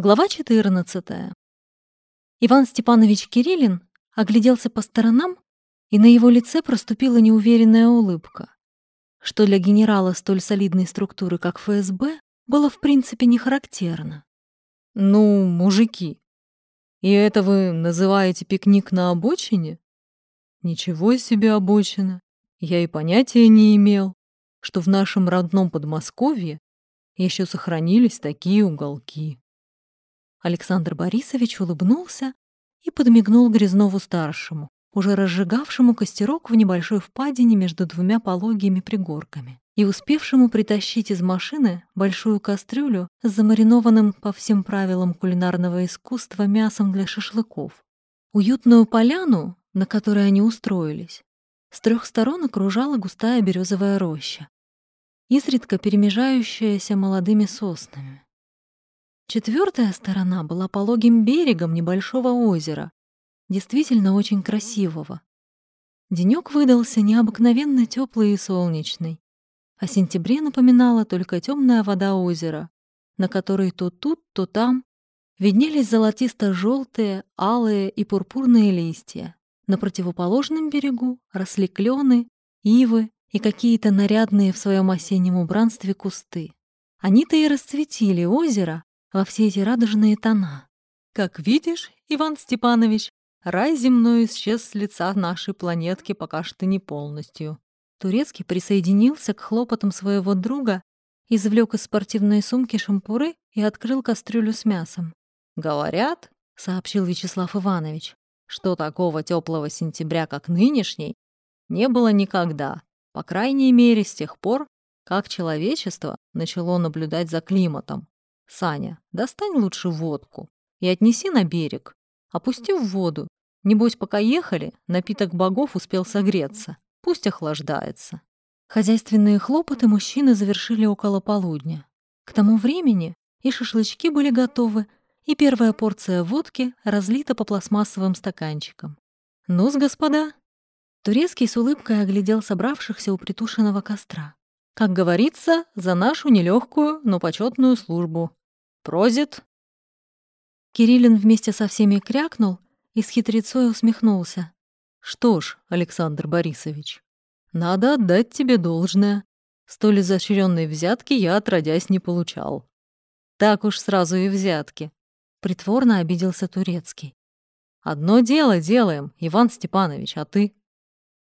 Глава 14. Иван Степанович Кириллин огляделся по сторонам, и на его лице проступила неуверенная улыбка, что для генерала столь солидной структуры, как ФСБ, было в принципе не характерно. «Ну, мужики, и это вы называете пикник на обочине? Ничего себе обочина. Я и понятия не имел, что в нашем родном Подмосковье еще сохранились такие уголки. Александр Борисович улыбнулся и подмигнул Грязнову-старшему, уже разжигавшему костерок в небольшой впадине между двумя пологими пригорками и успевшему притащить из машины большую кастрюлю с замаринованным по всем правилам кулинарного искусства мясом для шашлыков. Уютную поляну, на которой они устроились, с трех сторон окружала густая березовая роща, изредка перемежающаяся молодыми соснами. Четвертая сторона была пологим берегом небольшого озера, действительно очень красивого. Денёк выдался необыкновенно теплый и солнечный. О сентябре напоминала только темная вода озера, на которой то тут, то там виднелись золотисто желтые алые и пурпурные листья. На противоположном берегу росли клены, ивы и какие-то нарядные в своем осеннем убранстве кусты. Они-то и расцветили озеро, во все эти радужные тона. Как видишь, Иван Степанович, рай земной исчез с лица нашей планетки пока что не полностью. Турецкий присоединился к хлопотам своего друга, извлек из спортивной сумки шампуры и открыл кастрюлю с мясом. «Говорят», — сообщил Вячеслав Иванович, «что такого теплого сентября, как нынешний, не было никогда, по крайней мере с тех пор, как человечество начало наблюдать за климатом. Саня, достань лучше водку и отнеси на берег. Опусти в воду. Небось, пока ехали, напиток богов успел согреться. Пусть охлаждается. Хозяйственные хлопоты мужчины завершили около полудня. К тому времени и шашлычки были готовы, и первая порция водки разлита по пластмассовым стаканчикам. «Ну-с, господа!» Турецкий с улыбкой оглядел собравшихся у притушенного костра. «Как говорится, за нашу нелегкую, но почетную службу. Прозит!» Кириллин вместе со всеми крякнул и с хитрецой усмехнулся. «Что ж, Александр Борисович, надо отдать тебе должное. Столь изощренной взятки я отродясь не получал. Так уж сразу и взятки. Притворно обиделся Турецкий. Одно дело делаем, Иван Степанович, а ты?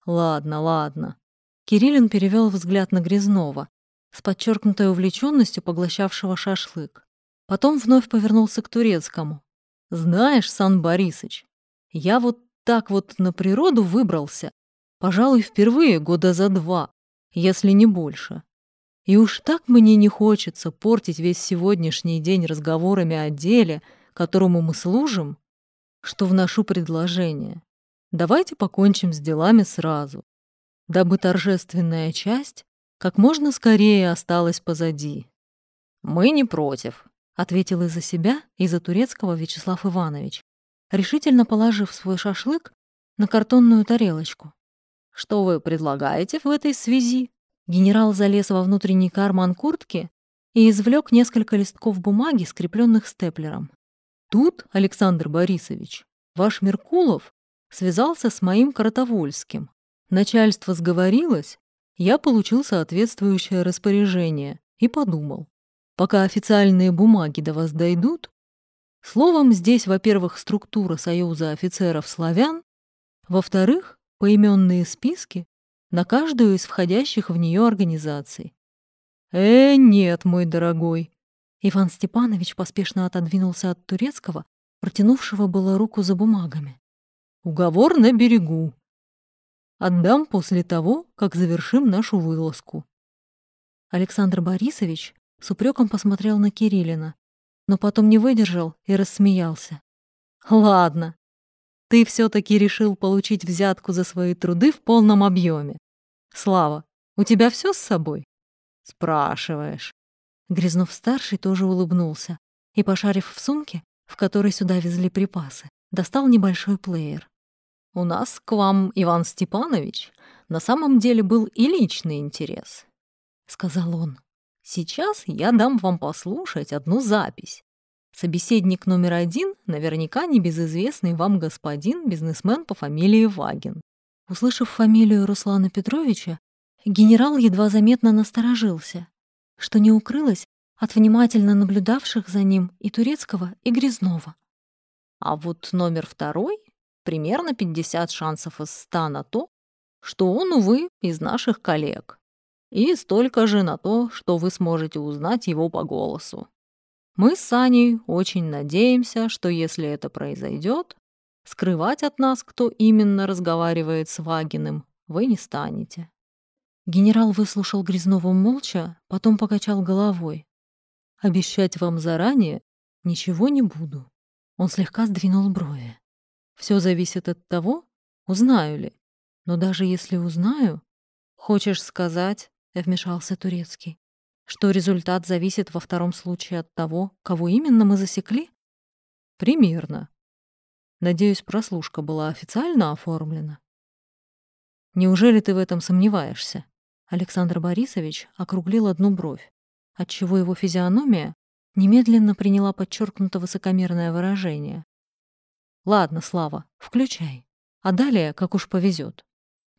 Ладно, ладно. Кириллин перевел взгляд на Грязнова, с подчеркнутой увлеченностью поглощавшего шашлык. Потом вновь повернулся к турецкому. «Знаешь, Сан Борисыч, я вот так вот на природу выбрался, пожалуй, впервые года за два, если не больше. И уж так мне не хочется портить весь сегодняшний день разговорами о деле, которому мы служим, что вношу предложение. Давайте покончим с делами сразу, дабы торжественная часть как можно скорее осталась позади. Мы не против, ответил и за себя, и за турецкого Вячеслав Иванович, решительно положив свой шашлык на картонную тарелочку. «Что вы предлагаете в этой связи?» Генерал залез во внутренний карман куртки и извлек несколько листков бумаги, скрепленных степлером. «Тут, Александр Борисович, ваш Меркулов связался с моим Каратовольским. Начальство сговорилось, я получил соответствующее распоряжение и подумал, пока официальные бумаги до вас дойдут. Словом, здесь, во-первых, структура Союза офицеров славян, во-вторых, поименные списки на каждую из входящих в нее организаций. «Э, нет, мой дорогой!» Иван Степанович поспешно отодвинулся от турецкого, протянувшего было руку за бумагами. «Уговор на берегу. Отдам после того, как завершим нашу вылазку». Александр Борисович с упреком посмотрел на Кириллина, но потом не выдержал и рассмеялся. «Ладно, ты все-таки решил получить взятку за свои труды в полном объеме. Слава, у тебя все с собой?» «Спрашиваешь». Грязнов-старший тоже улыбнулся и, пошарив в сумке, в которой сюда везли припасы, достал небольшой плеер. «У нас к вам, Иван Степанович, на самом деле был и личный интерес», — сказал он. Сейчас я дам вам послушать одну запись, Собеседник номер один наверняка небезызвестный вам господин, бизнесмен по фамилии Вагин. Услышав фамилию Руслана Петровича, генерал едва заметно насторожился, что не укрылось от внимательно наблюдавших за ним и Турецкого, и Грязнова. А вот номер второй — примерно 50 шансов из 100 на то, что он, увы, из наших коллег. И столько же на то, что вы сможете узнать его по голосу. Мы с Саней очень надеемся, что если это произойдет, скрывать от нас, кто именно разговаривает с Вагиным, вы не станете. Генерал выслушал Грязнова молча, потом покачал головой. Обещать вам заранее ничего не буду. Он слегка сдвинул брови. Все зависит от того, узнаю ли. Но даже если узнаю... Хочешь сказать, — вмешался Турецкий, что результат зависит во втором случае от того, кого именно мы засекли? Примерно. Надеюсь, прослушка была официально оформлена. Неужели ты в этом сомневаешься? Александр Борисович округлил одну бровь отчего его физиономия немедленно приняла подчеркнуто высокомерное выражение. «Ладно, Слава, включай. А далее, как уж повезет.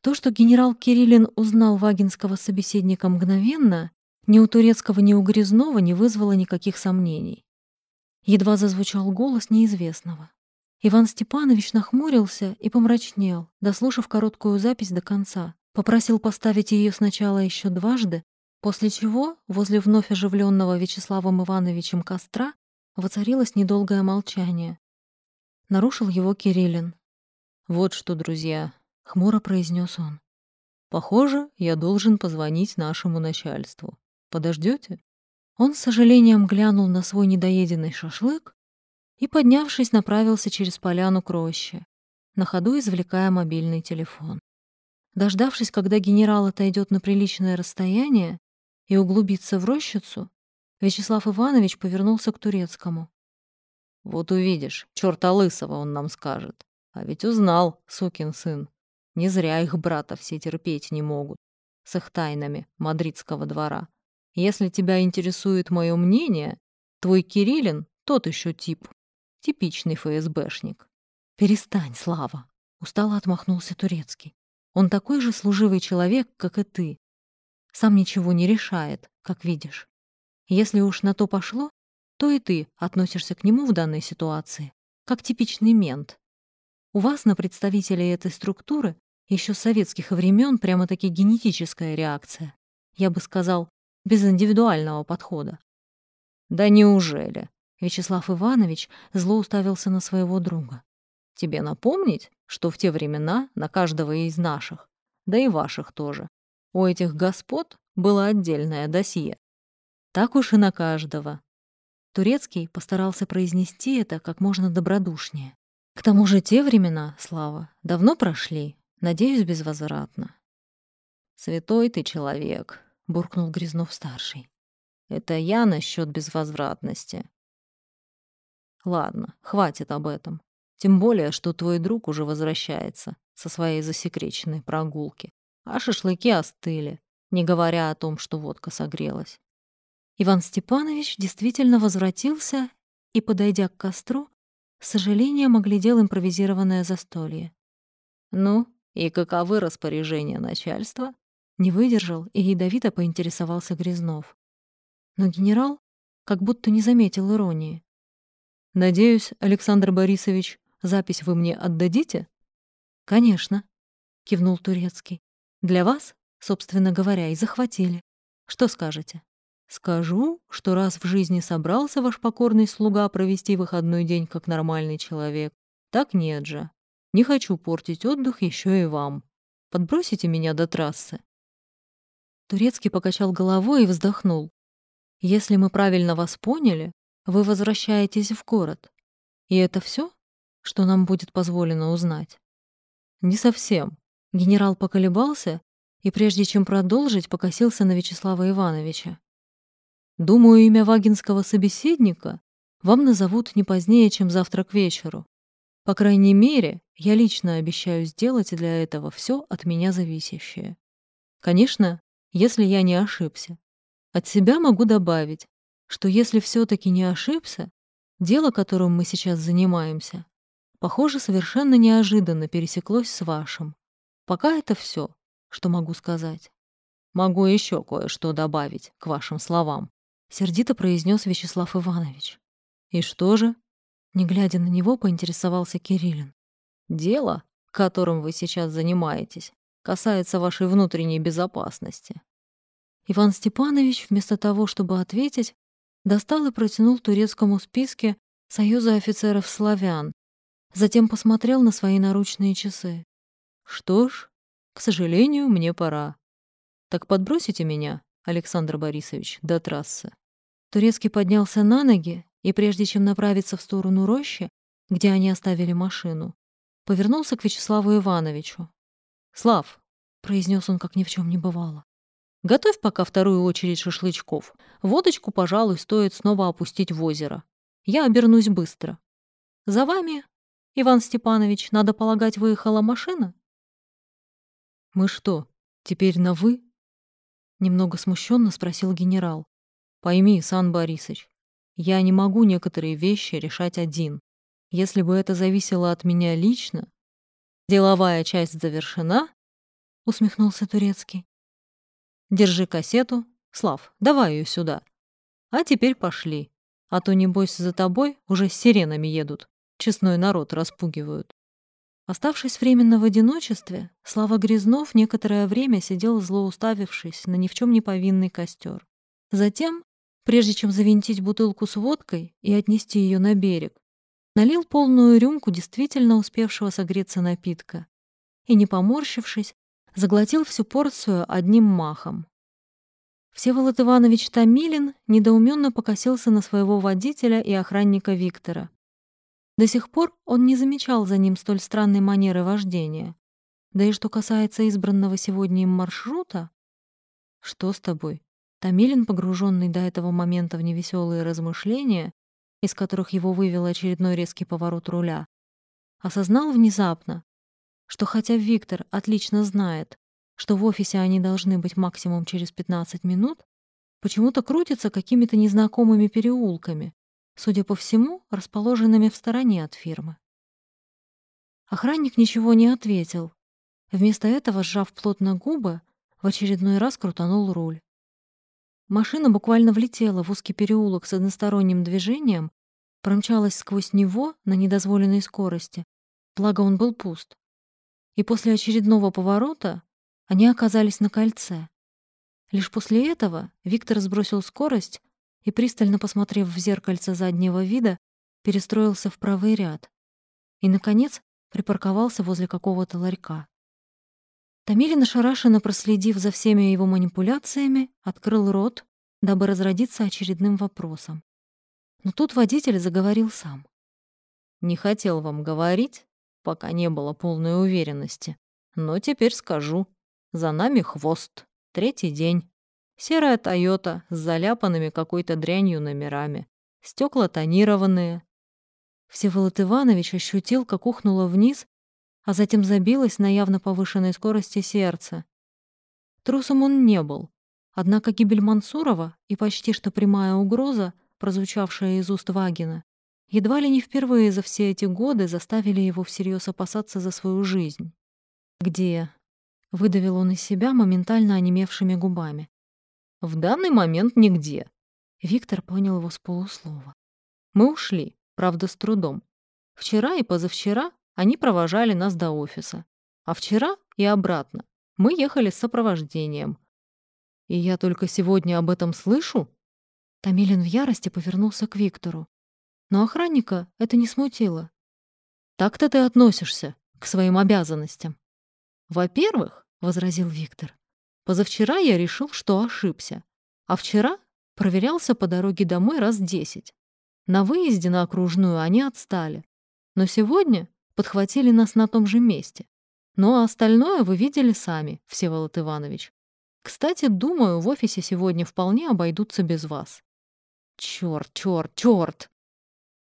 То, что генерал Кириллин узнал вагинского собеседника мгновенно, ни у Турецкого, ни у Грязнова не вызвало никаких сомнений. Едва зазвучал голос неизвестного. Иван Степанович нахмурился и помрачнел, дослушав короткую запись до конца. Попросил поставить ее сначала еще дважды, После чего возле вновь оживленного Вячеславом Ивановичем костра воцарилось недолгое молчание. Нарушил его Кириллин. «Вот что, друзья», — хмуро произнес он. «Похоже, я должен позвонить нашему начальству. Подождете? Он с сожалением глянул на свой недоеденный шашлык и, поднявшись, направился через поляну к роще, на ходу извлекая мобильный телефон. Дождавшись, когда генерал отойдет на приличное расстояние, и углубиться в рощицу, Вячеслав Иванович повернулся к турецкому. «Вот увидишь, чёрта лысого он нам скажет. А ведь узнал, сукин сын. Не зря их брата все терпеть не могут. С их тайнами мадридского двора. Если тебя интересует мое мнение, твой Кириллин тот еще тип. Типичный ФСБшник. Перестань, Слава. Устало отмахнулся Турецкий. Он такой же служивый человек, как и ты. Сам ничего не решает, как видишь. Если уж на то пошло, то и ты относишься к нему в данной ситуации, как типичный мент. У вас на представителей этой структуры еще с советских времен прямо-таки генетическая реакция. Я бы сказал, без индивидуального подхода. Да неужели? Вячеслав Иванович зло уставился на своего друга. Тебе напомнить, что в те времена на каждого из наших, да и ваших тоже, у этих господ было отдельное досье. Так уж и на каждого. Турецкий постарался произнести это как можно добродушнее. К тому же те времена, Слава, давно прошли, надеюсь, безвозвратно. «Святой ты человек», — буркнул Грязнов-старший. «Это я насчет безвозвратности». «Ладно, хватит об этом. Тем более, что твой друг уже возвращается со своей засекреченной прогулки а шашлыки остыли, не говоря о том, что водка согрелась. Иван Степанович действительно возвратился и, подойдя к костру, с сожалением оглядел импровизированное застолье. «Ну, и каковы распоряжения начальства?» Не выдержал и ядовито поинтересовался Грязнов. Но генерал как будто не заметил иронии. «Надеюсь, Александр Борисович, запись вы мне отдадите?» «Конечно», — кивнул Турецкий. Для вас, собственно говоря, и захватили. Что скажете? Скажу, что раз в жизни собрался ваш покорный слуга провести выходной день как нормальный человек, так нет же. Не хочу портить отдых еще и вам. Подбросите меня до трассы. Турецкий покачал головой и вздохнул. Если мы правильно вас поняли, вы возвращаетесь в город. И это все, что нам будет позволено узнать? Не совсем. Генерал поколебался и, прежде чем продолжить, покосился на Вячеслава Ивановича. «Думаю, имя вагинского собеседника вам назовут не позднее, чем завтра к вечеру. По крайней мере, я лично обещаю сделать для этого все от меня зависящее. Конечно, если я не ошибся. От себя могу добавить, что если все таки не ошибся, Дело, которым мы сейчас занимаемся, похоже, совершенно неожиданно пересеклось с вашим. Пока это все, что могу сказать. Могу еще кое-что добавить к вашим словам, сердито произнес Вячеслав Иванович. И что же? Не глядя на него, поинтересовался Кириллин. Дело, которым вы сейчас занимаетесь, касается вашей внутренней безопасности. Иван Степанович, вместо того, чтобы ответить, достал и протянул турецкому списке Союза офицеров славян, затем посмотрел на свои наручные часы. Что ж, к сожалению, мне пора. Так подбросите меня, Александр Борисович, до трассы. Турецкий поднялся на ноги и, прежде чем направиться в сторону рощи, где они оставили машину, повернулся к Вячеславу Ивановичу. «Слав», — произнес он, как ни в чем не бывало, — «готовь пока вторую очередь шашлычков. Водочку, пожалуй, стоит снова опустить в озеро. Я обернусь быстро. За вами, Иван Степанович, надо полагать, выехала машина?» «Мы что, теперь на «вы»?» Немного смущенно спросил генерал. «Пойми, Сан Борисович, я не могу некоторые вещи решать один. Если бы это зависело от меня лично, деловая часть завершена, усмехнулся Турецкий. Держи кассету. Слав, давай ее сюда. А теперь пошли. А то, небось, за тобой уже с сиренами едут. Честной народ распугивают. Оставшись временно в одиночестве, Слава Грязнов некоторое время сидел злоуставившись на ни в чем не повинный костер. Затем, прежде чем завинтить бутылку с водкой и отнести ее на берег, налил полную рюмку действительно успевшего согреться напитка и, не поморщившись, заглотил всю порцию одним махом. Всеволод Иванович Томилин недоуменно покосился на своего водителя и охранника Виктора. До сих пор он не замечал за ним столь странной манеры вождения. Да и что касается избранного сегодня им маршрута... «Что с тобой?» Томилин, погруженный до этого момента в невеселые размышления, из которых его вывел очередной резкий поворот руля, осознал внезапно, что хотя Виктор отлично знает, что в офисе они должны быть максимум через 15 минут, почему-то крутится какими-то незнакомыми переулками, судя по всему, расположенными в стороне от фирмы. Охранник ничего не ответил. Вместо этого, сжав плотно губы, в очередной раз крутанул руль. Машина буквально влетела в узкий переулок с односторонним движением, промчалась сквозь него на недозволенной скорости, благо он был пуст. И после очередного поворота они оказались на кольце. Лишь после этого Виктор сбросил скорость и, пристально посмотрев в зеркальце заднего вида, перестроился в правый ряд и, наконец, припарковался возле какого-то ларька. Тамилин, ошарашенно проследив за всеми его манипуляциями, открыл рот, дабы разродиться очередным вопросом. Но тут водитель заговорил сам. «Не хотел вам говорить, пока не было полной уверенности. Но теперь скажу. За нами хвост. Третий день. Серая «Тойота» с заляпанными какой-то дрянью номерами. Стекла тонированные. Всеволод Иванович ощутил, как ухнуло вниз а затем забилось на явно повышенной скорости сердце. Трусом он не был, однако гибель Мансурова и почти что прямая угроза, прозвучавшая из уст Вагина, едва ли не впервые за все эти годы заставили его всерьез опасаться за свою жизнь. «Где?» — выдавил он из себя моментально онемевшими губами. «В данный момент нигде». Виктор понял его с полуслова. «Мы ушли, правда, с трудом. Вчера и позавчера они провожали нас до офиса. А вчера и обратно. Мы ехали с сопровождением. И я только сегодня об этом слышу? Тамилин в ярости повернулся к Виктору. Но охранника это не смутило. Так-то ты относишься к своим обязанностям. Во-первых, — возразил Виктор, — позавчера я решил, что ошибся. А вчера проверялся по дороге домой раз десять. На выезде на окружную они отстали. Но сегодня подхватили нас на том же месте. Ну а остальное вы видели сами, Всеволод Иванович. Кстати, думаю, в офисе сегодня вполне обойдутся без вас. Чёрт, чёрт, чёрт!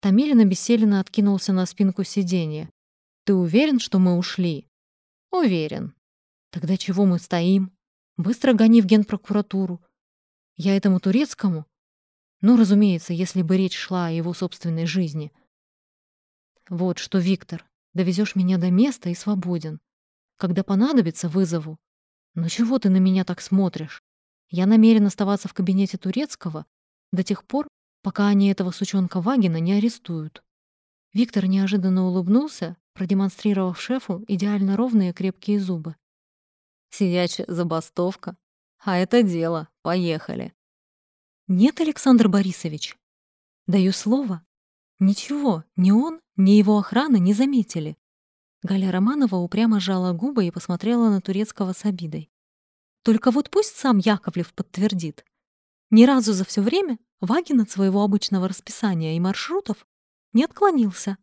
Томилин обессиленно откинулся на спинку сиденья. Ты уверен, что мы ушли? Уверен. Тогда чего мы стоим? Быстро гони в генпрокуратуру. Я этому турецкому? Ну, разумеется, если бы речь шла о его собственной жизни. Вот что, Виктор, довезешь меня до места и свободен. Когда понадобится, вызову. Но чего ты на меня так смотришь? Я намерен оставаться в кабинете Турецкого до тех пор, пока они этого сучонка Вагина не арестуют. Виктор неожиданно улыбнулся, продемонстрировав шефу идеально ровные крепкие зубы. Сидячая забастовка. А это дело. Поехали. Нет, Александр Борисович. Даю слово. Ничего, ни он, ни его охрана не заметили. Галя Романова упрямо сжала губы и посмотрела на турецкого с обидой. Только вот пусть сам Яковлев подтвердит. Ни разу за все время Вагин от своего обычного расписания и маршрутов не отклонился.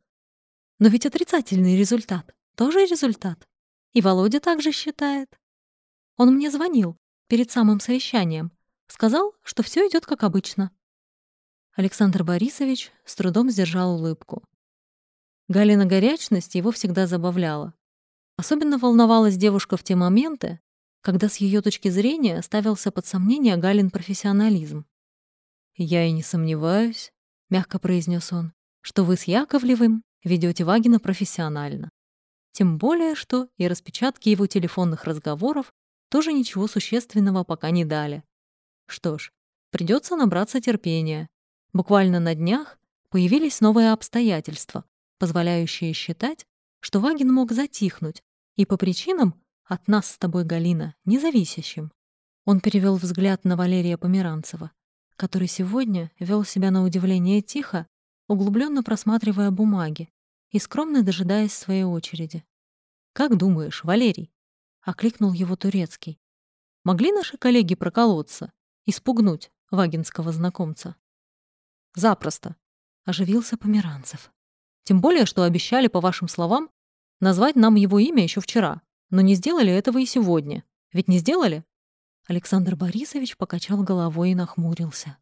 Но ведь отрицательный результат тоже результат. И Володя также считает. Он мне звонил перед самым совещанием. Сказал, что все идет как обычно. Александр Борисович с трудом сдержал улыбку. Галина горячность его всегда забавляла. Особенно волновалась девушка в те моменты, когда с ее точки зрения ставился под сомнение Галин профессионализм. «Я и не сомневаюсь», — мягко произнес он, «что вы с Яковлевым ведете Вагина профессионально. Тем более, что и распечатки его телефонных разговоров тоже ничего существенного пока не дали. Что ж, придется набраться терпения. Буквально на днях появились новые обстоятельства, позволяющие считать, что Вагин мог затихнуть и по причинам от нас с тобой, Галина, независящим. Он перевел взгляд на Валерия Померанцева, который сегодня вел себя на удивление тихо, углубленно просматривая бумаги и скромно дожидаясь своей очереди. «Как думаешь, Валерий?» — окликнул его турецкий. «Могли наши коллеги проколоться, испугнуть вагинского знакомца?» «Запросто», — оживился Померанцев. Тем более, что обещали, по вашим словам, назвать нам его имя еще вчера, но не сделали этого и сегодня. Ведь не сделали?» Александр Борисович покачал головой и нахмурился.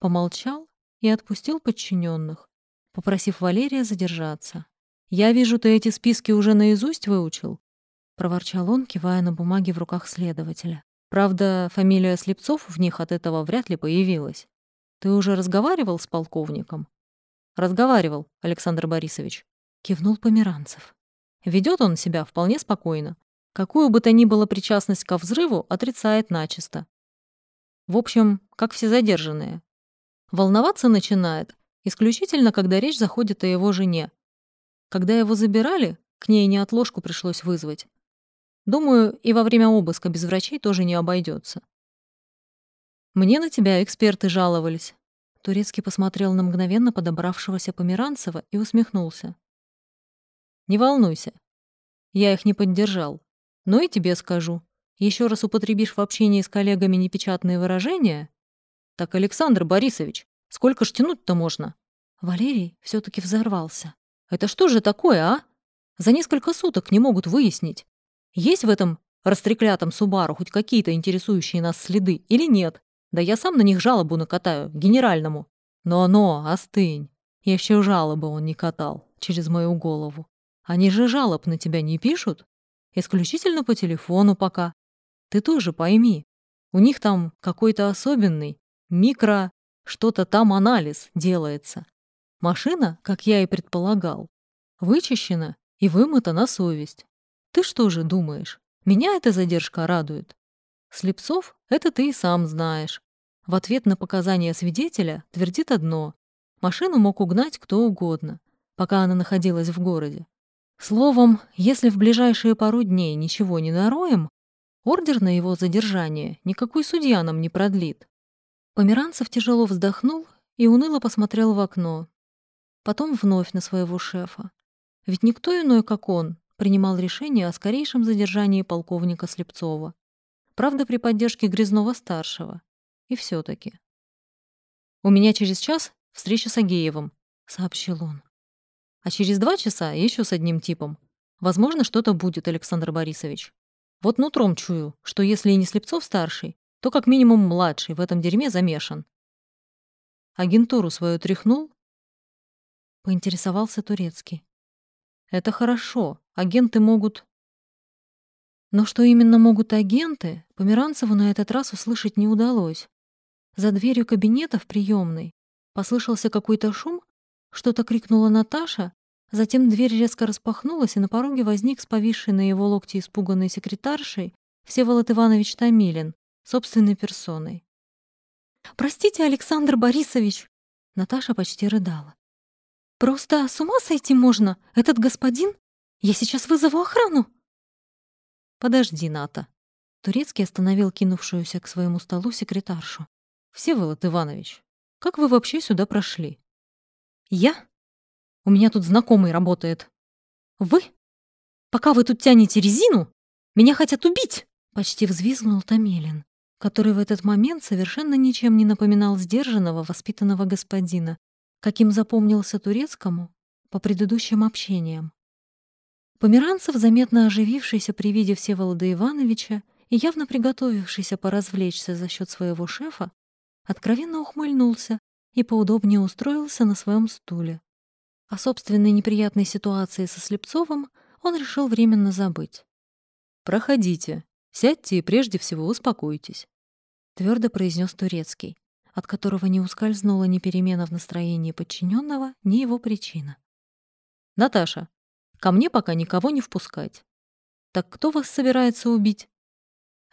Помолчал и отпустил подчиненных, попросив Валерия задержаться. «Я вижу, ты эти списки уже наизусть выучил?» — проворчал он, кивая на бумаги в руках следователя. «Правда, фамилия Слепцов в них от этого вряд ли появилась. Ты уже разговаривал с полковником?» Разговаривал, Александр Борисович. Кивнул Померанцев. Ведет он себя вполне спокойно. Какую бы то ни было причастность ко взрыву, отрицает начисто. В общем, как все задержанные. Волноваться начинает, исключительно, когда речь заходит о его жене. Когда его забирали, к ней неотложку пришлось вызвать. Думаю, и во время обыска без врачей тоже не обойдется. Мне на тебя эксперты жаловались. Турецкий посмотрел на мгновенно подобравшегося Померанцева и усмехнулся. «Не волнуйся. Я их не поддержал. Но и тебе скажу. Еще раз употребишь в общении с коллегами непечатные выражения? Так, Александр Борисович, сколько ж тянуть-то можно?» Валерий все таки взорвался. «Это что же такое, а? За несколько суток не могут выяснить, есть в этом растреклятом Субару хоть какие-то интересующие нас следы или нет. Да я сам на них жалобу накатаю, генеральному. Но-но, остынь. Еще жалобы он не катал через мою голову. Они же жалоб на тебя не пишут? Исключительно по телефону пока. Ты тоже пойми. У них там какой-то особенный микро что-то там анализ делается. Машина, как я и предполагал, вычищена и вымыта на совесть. Ты что же думаешь, меня эта задержка радует? Слепцов — это ты и сам знаешь. В ответ на показания свидетеля твердит одно. Машину мог угнать кто угодно, пока она находилась в городе. Словом, если в ближайшие пару дней ничего не нароем, ордер на его задержание никакой судья нам не продлит. Померанцев тяжело вздохнул и уныло посмотрел в окно. Потом вновь на своего шефа. Ведь никто иной, как он, принимал решение о скорейшем задержании полковника Слепцова. Правда, при поддержке Грязнова-старшего. И все таки «У меня через час встреча с Агеевым», — сообщил он. «А через два часа еще с одним типом. Возможно, что-то будет, Александр Борисович. Вот нутром чую, что если и не Слепцов-старший, то как минимум младший в этом дерьме замешан. Агентуру свою тряхнул?» Поинтересовался Турецкий. «Это хорошо. Агенты могут но что именно могут агенты, Померанцеву на этот раз услышать не удалось. За дверью кабинета в приемной послышался какой-то шум, что-то крикнула Наташа, затем дверь резко распахнулась, и на пороге возник с повисшей на его локте испуганной секретаршей Всеволод Иванович Томилин, собственной персоной. «Простите, Александр Борисович!» Наташа почти рыдала. «Просто с ума сойти можно! Этот господин! Я сейчас вызову охрану!» «Подожди, Ната!» Турецкий остановил кинувшуюся к своему столу секретаршу. «Всеволод Иванович, как вы вообще сюда прошли?» «Я? У меня тут знакомый работает. Вы? Пока вы тут тянете резину, меня хотят убить!» Почти взвизгнул Томелин, который в этот момент совершенно ничем не напоминал сдержанного, воспитанного господина, каким запомнился турецкому по предыдущим общениям. Померанцев, заметно оживившийся при виде Всеволода Ивановича и явно приготовившийся поразвлечься за счет своего шефа, откровенно ухмыльнулся и поудобнее устроился на своем стуле. О собственной неприятной ситуации со Слепцовым он решил временно забыть. «Проходите», Сядьте и прежде всего успокойтесь», — твердо произнес Турецкий, от которого не ускользнула ни перемена в настроении подчиненного, ни его причина. «Наташа, ко мне пока никого не впускать. Так кто вас собирается убить?»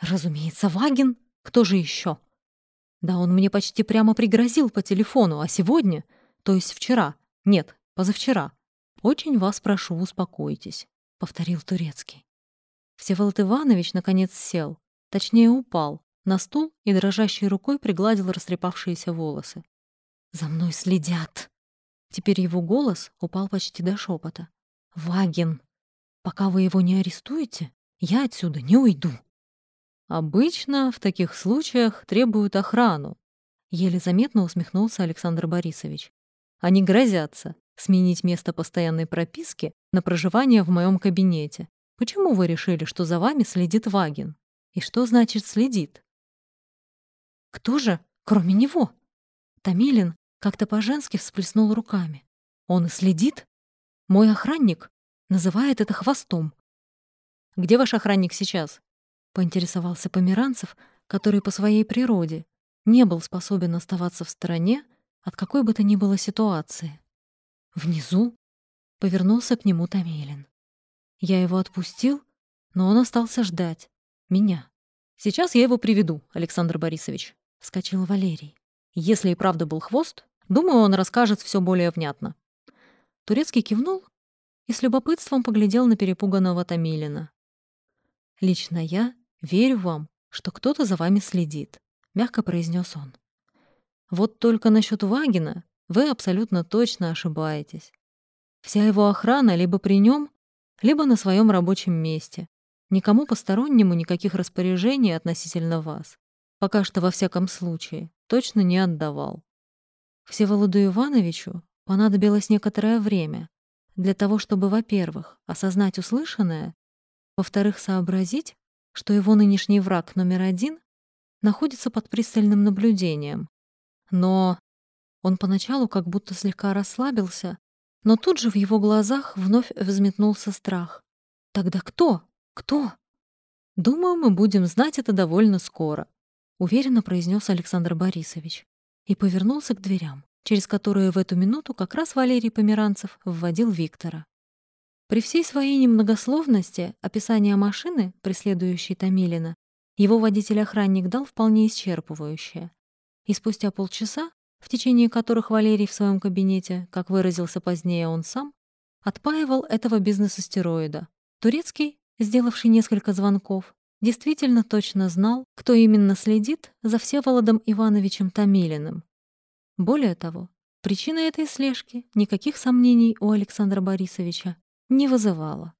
«Разумеется, Вагин. Кто же еще? «Да он мне почти прямо пригрозил по телефону, а сегодня, то есть вчера, нет, позавчера. Очень вас прошу, успокойтесь», — повторил Турецкий. Всеволод Иванович наконец сел, точнее упал, на стул и дрожащей рукой пригладил растрепавшиеся волосы. «За мной следят!» Теперь его голос упал почти до шепота. «Вагин, пока вы его не арестуете, я отсюда не уйду». «Обычно в таких случаях требуют охрану», — еле заметно усмехнулся Александр Борисович. «Они грозятся сменить место постоянной прописки на проживание в моем кабинете. Почему вы решили, что за вами следит Вагин? И что значит следит? Кто же, кроме него? Тамилин как-то по-женски всплеснул руками. Он и следит? Мой охранник называет это хвостом. Где ваш охранник сейчас? Поинтересовался Померанцев, который по своей природе не был способен оставаться в стороне от какой бы то ни было ситуации. Внизу повернулся к нему Тамилин. Я его отпустил, но он остался ждать. Меня. Сейчас я его приведу, Александр Борисович. Вскочил Валерий. Если и правда был хвост, думаю, он расскажет все более внятно. Турецкий кивнул и с любопытством поглядел на перепуганного Томилина. «Лично я верю вам, что кто-то за вами следит», — мягко произнес он. «Вот только насчет Вагина вы абсолютно точно ошибаетесь. Вся его охрана либо при нем, либо на своем рабочем месте. Никому постороннему никаких распоряжений относительно вас. Пока что, во всяком случае, точно не отдавал. Всеволоду Ивановичу понадобилось некоторое время для того, чтобы, во-первых, осознать услышанное, во-вторых, сообразить, что его нынешний враг номер один находится под пристальным наблюдением. Но он поначалу как будто слегка расслабился, но тут же в его глазах вновь взметнулся страх. «Тогда кто? Кто?» «Думаю, мы будем знать это довольно скоро», — уверенно произнес Александр Борисович и повернулся к дверям, через которые в эту минуту как раз Валерий Померанцев вводил Виктора. При всей своей немногословности описание машины, преследующей Томилина, его водитель-охранник дал вполне исчерпывающее. И спустя полчаса в течение которых Валерий в своем кабинете, как выразился позднее он сам, отпаивал этого бизнес-астероида. Турецкий, сделавший несколько звонков, действительно точно знал, кто именно следит за Всеволодом Ивановичем Томилиным. Более того, причина этой слежки никаких сомнений у Александра Борисовича не вызывала.